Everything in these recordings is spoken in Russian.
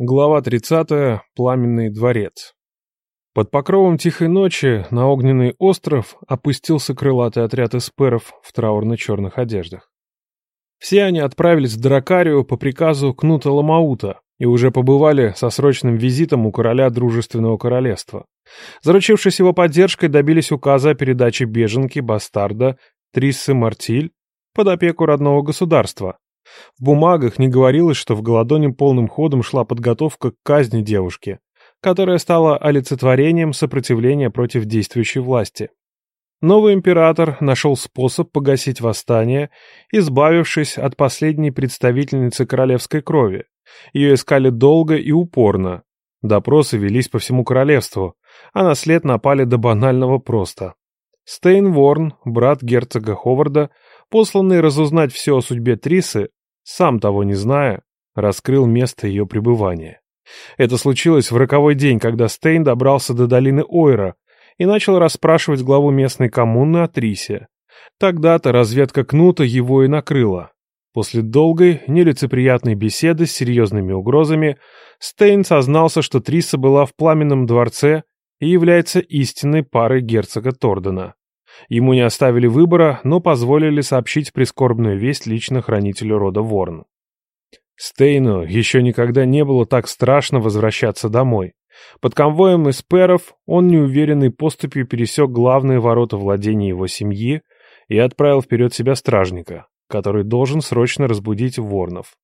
Глава 30. Пламенный дворец. Под покровом тихой ночи на огненный остров опустился крылатый отряд эсперов в траурно-черных одеждах. Все они отправились в Дракарию по приказу Кнута Ламаута и уже побывали со срочным визитом у короля Дружественного Королевства. Заручившись его поддержкой, добились указа о передаче беженки, бастарда, Триссы Мартиль под опеку родного государства, в бумагах не говорилось, что в Голодоне полным ходом шла подготовка к казни девушки, которая стала олицетворением сопротивления против действующей власти. Новый император нашел способ погасить восстание, избавившись от последней представительницы королевской крови. Ее искали долго и упорно. Допросы велись по всему королевству, а на след напали до банального просто. Стейн Ворн, брат герцога Ховарда, посланный разузнать все о судьбе Трисы, сам того не зная, раскрыл место ее пребывания. Это случилось в роковой день, когда Стейн добрался до долины Ойра и начал расспрашивать главу местной коммуны о Трисе. Тогда-то разведка Кнута его и накрыла. После долгой, нелицеприятной беседы с серьезными угрозами, Стейн сознался, что Триса была в пламенном дворце и является истинной парой герцога Тордена. Ему не оставили выбора, но позволили сообщить прискорбную весть лично хранителю рода Ворн. Стейну еще никогда не было так страшно возвращаться домой. Под конвоем из он неуверенной поступью пересек главные ворота владения его семьи и отправил вперед себя стражника, который должен срочно разбудить ворнов.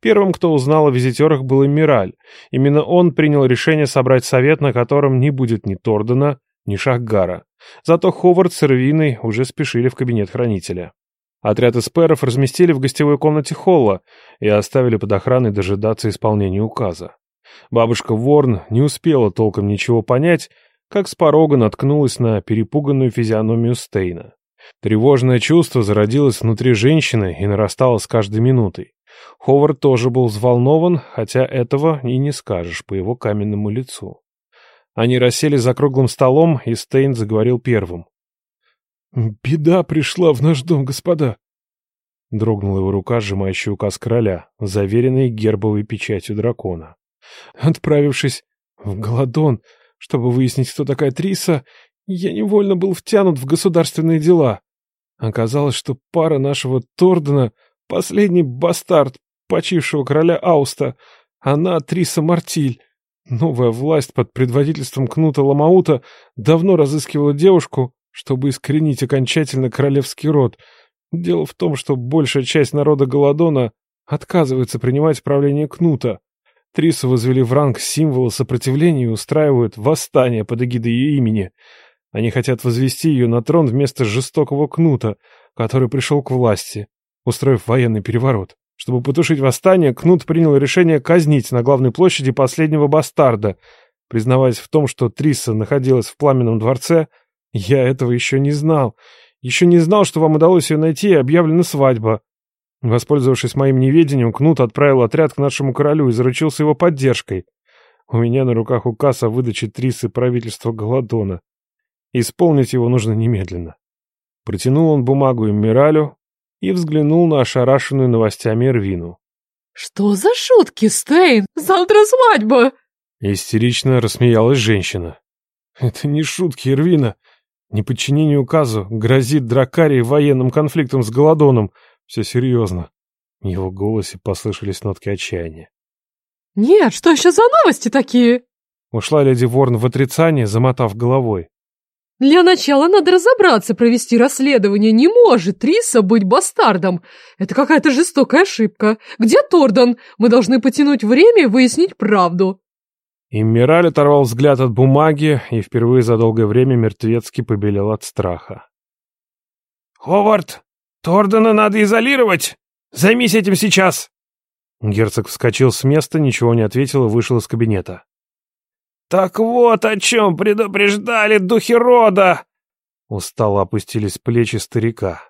Первым, кто узнал о визитерах, был Эмираль. Именно он принял решение собрать совет, на котором не будет ни Тордена, ни Шахгара. Зато Ховард с Эрвиной уже спешили в кабинет хранителя. Отряд эсперов разместили в гостевой комнате холла и оставили под охраной дожидаться исполнения указа. Бабушка Ворн не успела толком ничего понять, как с порога наткнулась на перепуганную физиономию Стейна. Тревожное чувство зародилось внутри женщины и нарастало с каждой минутой. Ховард тоже был взволнован, хотя этого и не скажешь по его каменному лицу. Они рассели за круглым столом, и Стейн заговорил первым. «Беда пришла в наш дом, господа!» Дрогнула его рука, сжимающая указ короля, заверенный гербовой печатью дракона. Отправившись в Голодон, чтобы выяснить, кто такая Триса, я невольно был втянут в государственные дела. Оказалось, что пара нашего Тордена — последний бастард почившего короля Ауста, она Триса Мартиль. Новая власть под предводительством Кнута Ламаута давно разыскивала девушку, чтобы искоренить окончательно королевский род. Дело в том, что большая часть народа Голодона отказывается принимать правление Кнута. Трису возвели в ранг символа сопротивления и устраивают восстание под эгидой ее имени. Они хотят возвести ее на трон вместо жестокого Кнута, который пришел к власти, устроив военный переворот. Чтобы потушить восстание, Кнут принял решение казнить на главной площади последнего бастарда. Признаваясь в том, что Триса находилась в пламенном дворце, я этого еще не знал. Еще не знал, что вам удалось ее найти и объявлена свадьба. Воспользовавшись моим неведением, Кнут отправил отряд к нашему королю и заручился его поддержкой. У меня на руках указ о выдаче Трисы правительства Голодона. Исполнить его нужно немедленно. Протянул он бумагу Эммиралю, и взглянул на ошарашенную новостями Эрвину. «Что за шутки, Стейн? Завтра свадьба!» Истерично рассмеялась женщина. «Это не шутки, Эрвина. Неподчинение указу грозит Дракарии военным конфликтом с Голодоном. Все серьезно». В его голосе послышались нотки отчаяния. «Нет, что еще за новости такие?» Ушла леди Ворн в отрицание, замотав головой. Для начала надо разобраться, провести расследование. Не может Триса быть бастардом. Это какая-то жестокая ошибка. Где Тордан? Мы должны потянуть время и выяснить правду. Иммираль оторвал взгляд от бумаги и впервые за долгое время мертвецки побелел от страха. «Ховард, Тордана надо изолировать! Займись этим сейчас!» Герцог вскочил с места, ничего не ответил и вышел из кабинета. «Так вот о чем предупреждали духи рода!» Устало опустились плечи старика.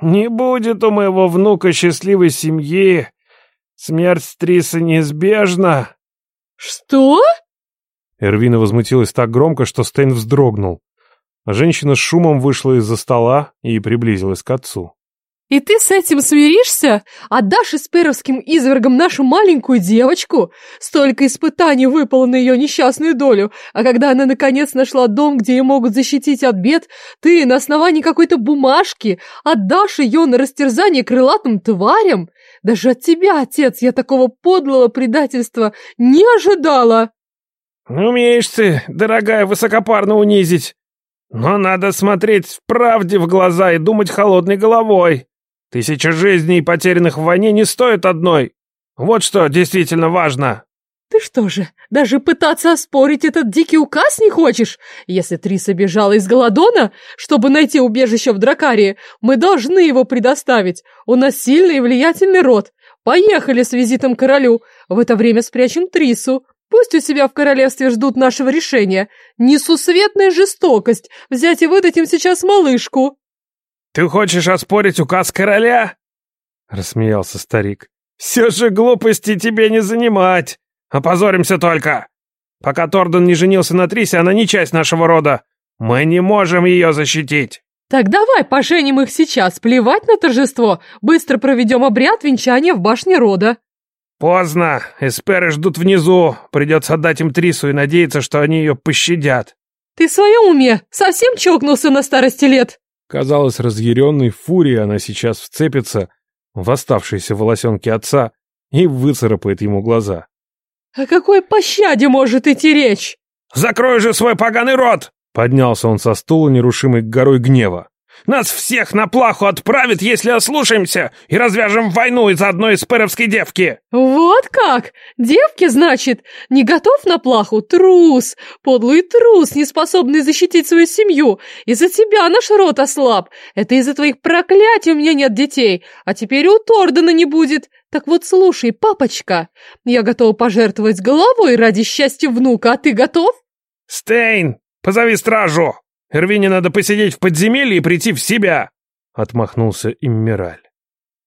«Не будет у моего внука счастливой семьи. Смерть Трисы неизбежна». «Что?» Эрвина возмутилась так громко, что Стейн вздрогнул. Женщина с шумом вышла из-за стола и приблизилась к отцу. И ты с этим смиришься? Отдашь эсперовским извергам нашу маленькую девочку? Столько испытаний выпало на ее несчастную долю, а когда она наконец нашла дом, где ее могут защитить от бед, ты на основании какой-то бумажки отдашь ее на растерзание крылатым тварям? Даже от тебя, отец, я такого подлого предательства не ожидала. Умеешь ты, дорогая, высокопарно унизить. Но надо смотреть правде в глаза и думать холодной головой. Тысяча жизней, потерянных в войне, не стоят одной. Вот что действительно важно. Ты что же, даже пытаться оспорить этот дикий указ не хочешь? Если Триса бежала из Голодона, чтобы найти убежище в Дракарии, мы должны его предоставить. У нас сильный и влиятельный род. Поехали с визитом к королю. В это время спрячем Трису. Пусть у себя в королевстве ждут нашего решения. Несусветная жестокость взять и выдать им сейчас малышку. «Ты хочешь оспорить указ короля?» — рассмеялся старик. «Все же глупости тебе не занимать. Опозоримся только. Пока Торден не женился на Трисе, она не часть нашего рода. Мы не можем ее защитить». «Так давай поженим их сейчас, плевать на торжество. Быстро проведем обряд венчания в башне рода». «Поздно. Эсперы ждут внизу. Придется отдать им Трису и надеяться, что они ее пощадят». «Ты в своем уме? Совсем чокнулся на старости лет?» Казалось, разъяренной фурией она сейчас вцепится в оставшиеся волосенки отца и выцарапает ему глаза. «О какой пощаде может идти речь?» «Закрой же свой поганый рот!» Поднялся он со стула, нерушимой горой гнева. Нас всех на плаху отправят, если ослушаемся, и развяжем войну из-за одной эсперовской девки!» «Вот как? Девки, значит? Не готов на плаху? Трус! Подлый трус, не способный защитить свою семью! Из-за тебя наш род ослаб! Это из-за твоих проклятий у меня нет детей, а теперь у Тордена не будет! Так вот слушай, папочка, я готова пожертвовать головой ради счастья внука, а ты готов?» «Стейн, позови стражу!» Эрвине надо посидеть в подземелье и прийти в себя!» — отмахнулся Иммираль.